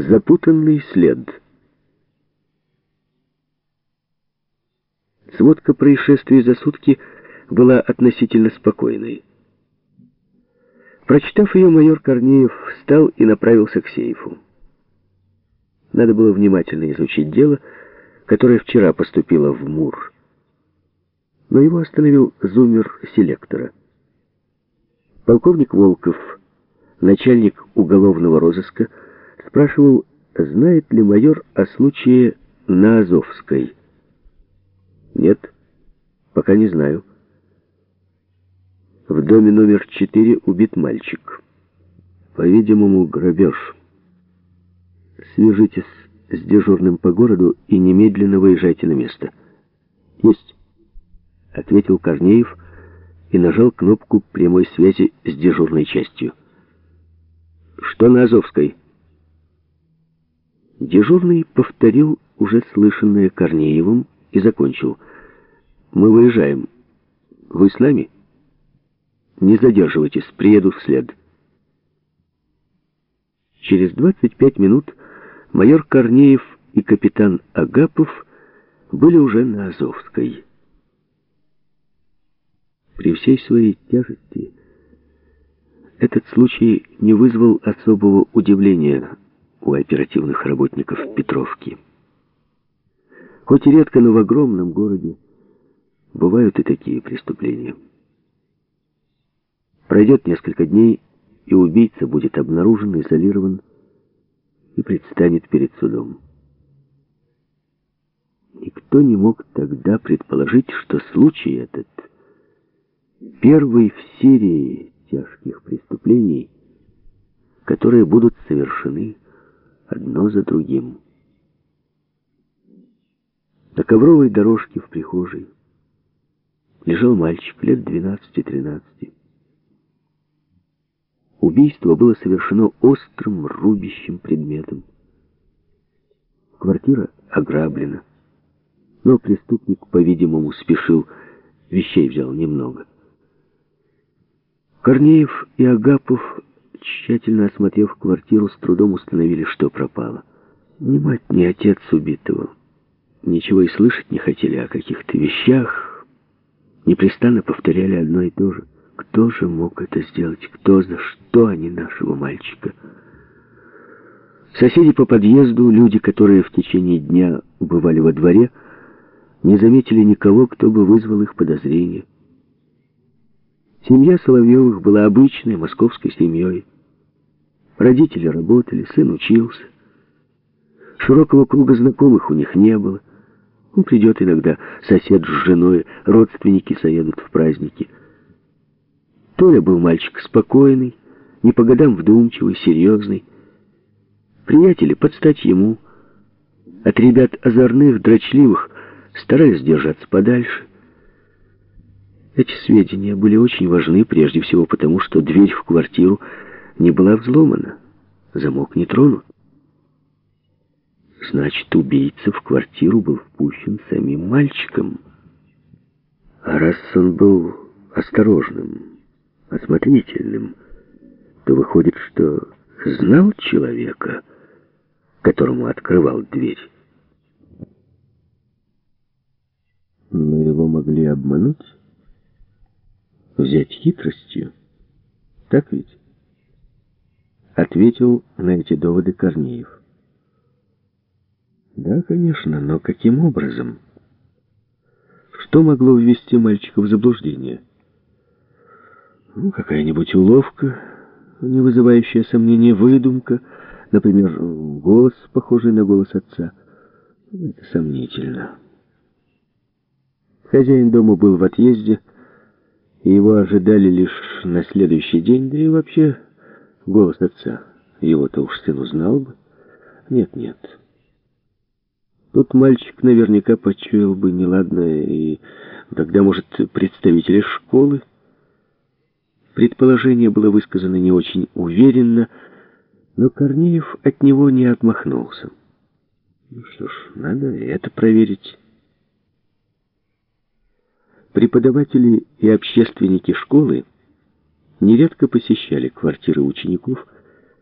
Запутанный след. Сводка происшествий за сутки была относительно спокойной. Прочитав ее, майор Корнеев встал и направился к сейфу. Надо было внимательно изучить дело, которое вчера поступило в МУР. Но его остановил зумер селектора. Полковник Волков, начальник уголовного розыска, спрашивал, знает ли майор о случае на Азовской. Нет, пока не знаю. В доме номер 4 убит мальчик. По-видимому, грабеж. Свяжитесь с дежурным по городу и немедленно выезжайте на место. Есть, ответил Корнеев и нажал кнопку прямой связи с дежурной частью. Что на Азовской? Дежурный повторил уже слышанное Корнеевым и закончил. Мы выезжаем. Вы с нами? Не задерживайтесь, приеду вслед. Через 25 минут майор Корнеев и капитан Агапов были уже на Азовской. При всей своей тяжести этот случай не вызвал особого удивления у оперативных работников Петровки. Хоть и редко, но в огромном городе бывают и такие преступления. Пройдет несколько дней, и убийца будет обнаружен, изолирован и предстанет перед судом. Никто не мог тогда предположить, что случай этот, первый в серии тяжких преступлений, которые будут совершены за другим. На ковровой дорожке в прихожей лежал мальчик лет 12-13. Убийство было совершено острым, рубящим предметом. Квартира ограблена. Но преступник, по-видимому, спешил, вещей взял немного. Корнеев и Агапов, тщательно осмотрев квартиру, с трудом установили, что пропало. Ни мать, ни отец убитого. Ничего и слышать не хотели о каких-то вещах. Непрестанно повторяли одно и то же — кто же мог это сделать? Кто за что, а не нашего мальчика? Соседи по подъезду, люди, которые в течение дня бывали во дворе, не заметили никого, кто бы вызвал их подозрения. Семья Соловьевых была обычной московской семьей. Родители работали, сын учился. Широкого круга знакомых у них не было. Он придет иногда, сосед с женой, родственники соедут в праздники – Толя был мальчик спокойный, не по годам вдумчивый, серьезный. Приятели подстать ему. От ребят озорных, дрочливых старались держаться подальше. Эти сведения были очень важны, прежде всего потому, что дверь в квартиру не была взломана, замок не тронут. Значит, убийца в квартиру был впущен самим мальчиком. А раз он был осторожным, осмотрительным, то выходит, что знал человека, которому открывал дверь. Но его могли обмануть, взять хитростью. Так ведь? Ответил на эти доводы Корнеев. Да, конечно, но каким образом? Что могло ввести мальчика в заблуждение? Ну, какая-нибудь уловка, не вызывающая сомнения, выдумка, например, голос, похожий на голос отца. Это сомнительно. Хозяин дома был в отъезде, его ожидали лишь на следующий день, да и вообще голос отца. Его-то уж сын узнал бы. Нет, нет. Тут мальчик наверняка почуял бы неладное, и тогда, может, представители школы Предположение было высказано не очень уверенно, но Корнеев от него не отмахнулся. Ну что ж, надо это проверить. Преподаватели и общественники школы нередко посещали квартиры учеников,